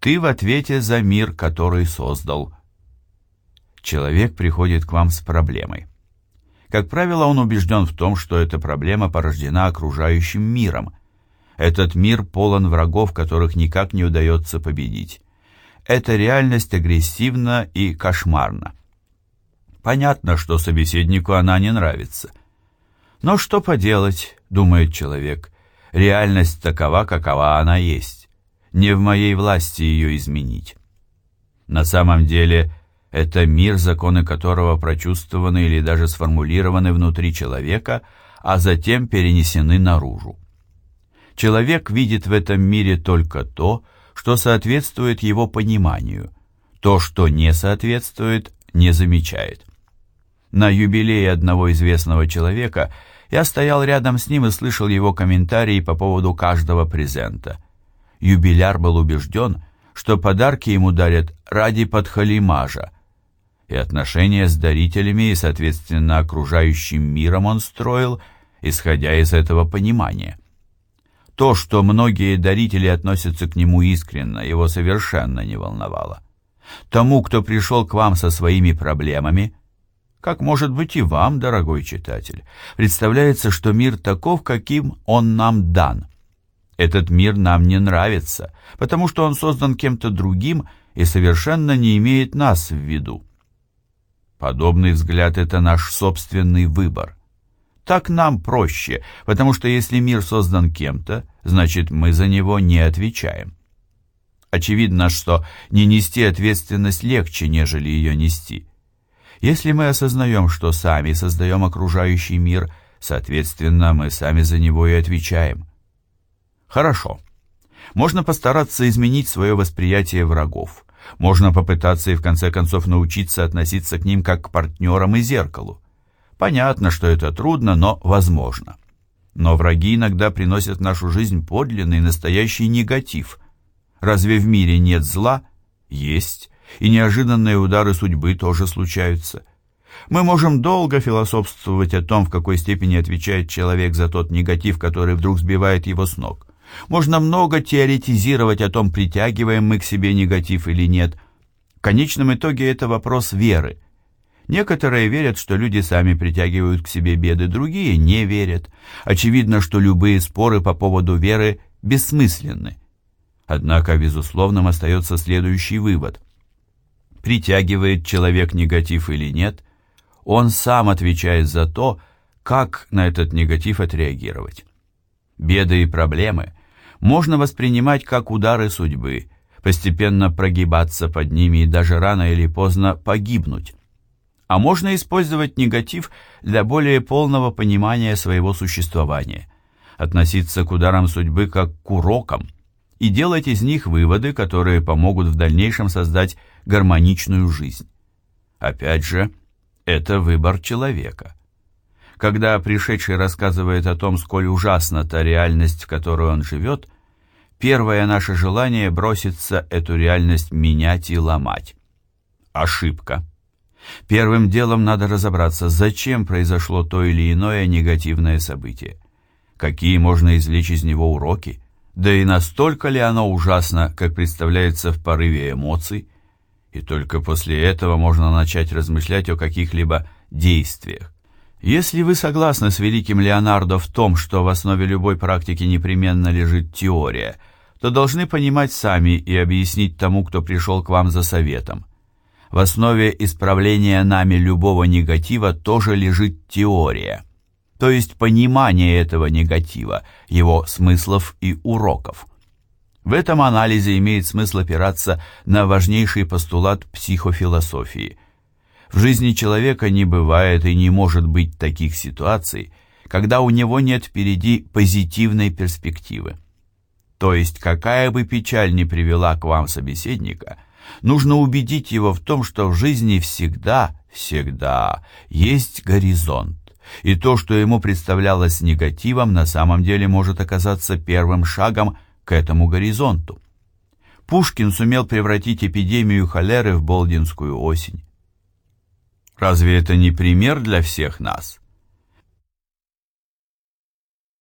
Ты в ответе за мир, который создал. Человек приходит к вам с проблемой. Как правило, он убежден в том, что эта проблема порождена окружающим миром. Этот мир полон врагов, которых никак не удается победить. Эта реальность агрессивна и кошмарна. Понятно, что собеседнику она не нравится. Но что поделать, думает человек, реальность такова, какова она есть. Не в моей власти ее изменить. На самом деле, это мир, законы которого прочувствованы или даже сформулированы внутри человека, а затем перенесены наружу. Человек видит в этом мире только то, что соответствует его пониманию. То, что не соответствует, не замечает. На юбилее одного известного человека я стоял рядом с ним и слышал его комментарии по поводу каждого презента. Юбиляр был убежден, что подарки ему дарят ради подхалимажа, и отношения с дарителями и, соответственно, окружающим миром он строил, исходя из этого понимания. То, что многие дарители относятся к нему искренно, его совершенно не волновало. Тому, кто пришел к вам со своими проблемами, как может быть и вам, дорогой читатель, представляется, что мир таков, каким он нам дан. Этот мир нам не нравится, потому что он создан кем-то другим и совершенно не имеет нас в виду. Подобный взгляд – это наш собственный выбор. Так нам проще, потому что если мир создан кем-то, значит мы за него не отвечаем. Очевидно, что не нести ответственность легче, нежели ее нести. Если мы осознаем, что сами создаем окружающий мир, соответственно, мы сами за него и отвечаем. Хорошо. Можно постараться изменить свое восприятие врагов. Можно попытаться и в конце концов научиться относиться к ним как к партнерам и зеркалу. Понятно, что это трудно, но возможно. Но враги иногда приносят в нашу жизнь подлинный настоящий негатив. Разве в мире нет зла? Есть и неожиданные удары судьбы тоже случаются. Мы можем долго философствовать о том, в какой степени отвечает человек за тот негатив, который вдруг сбивает его с ног. Можно много теоретизировать о том, притягиваем мы к себе негатив или нет. В конечном итоге это вопрос веры. Некоторые верят, что люди сами притягивают к себе беды, другие не верят. Очевидно, что любые споры по поводу веры бессмысленны. Однако безусловным остается следующий вывод притягивает человек негатив или нет, он сам отвечает за то, как на этот негатив отреагировать. Беды и проблемы можно воспринимать как удары судьбы, постепенно прогибаться под ними и даже рано или поздно погибнуть. А можно использовать негатив для более полного понимания своего существования, относиться к ударам судьбы как к урокам и делать из них выводы, которые помогут в дальнейшем создать гармоничную жизнь. Опять же, это выбор человека. Когда пришедший рассказывает о том, сколь ужасна та реальность, в которой он живет, первое наше желание броситься эту реальность менять и ломать. Ошибка. Первым делом надо разобраться, зачем произошло то или иное негативное событие. Какие можно извлечь из него уроки? Да и настолько ли оно ужасно, как представляется в порыве эмоций, и только после этого можно начать размышлять о каких-либо действиях. Если вы согласны с великим Леонардо в том, что в основе любой практики непременно лежит теория, то должны понимать сами и объяснить тому, кто пришел к вам за советом. В основе исправления нами любого негатива тоже лежит теория, то есть понимание этого негатива, его смыслов и уроков. В этом анализе имеет смысл опираться на важнейший постулат психофилософии. В жизни человека не бывает и не может быть таких ситуаций, когда у него нет впереди позитивной перспективы. То есть, какая бы печаль ни привела к вам собеседника, нужно убедить его в том, что в жизни всегда, всегда есть горизонт. И то, что ему представлялось негативом, на самом деле может оказаться первым шагом к этому горизонту. Пушкин сумел превратить эпидемию холеры в болдинскую осень. Разве это не пример для всех нас?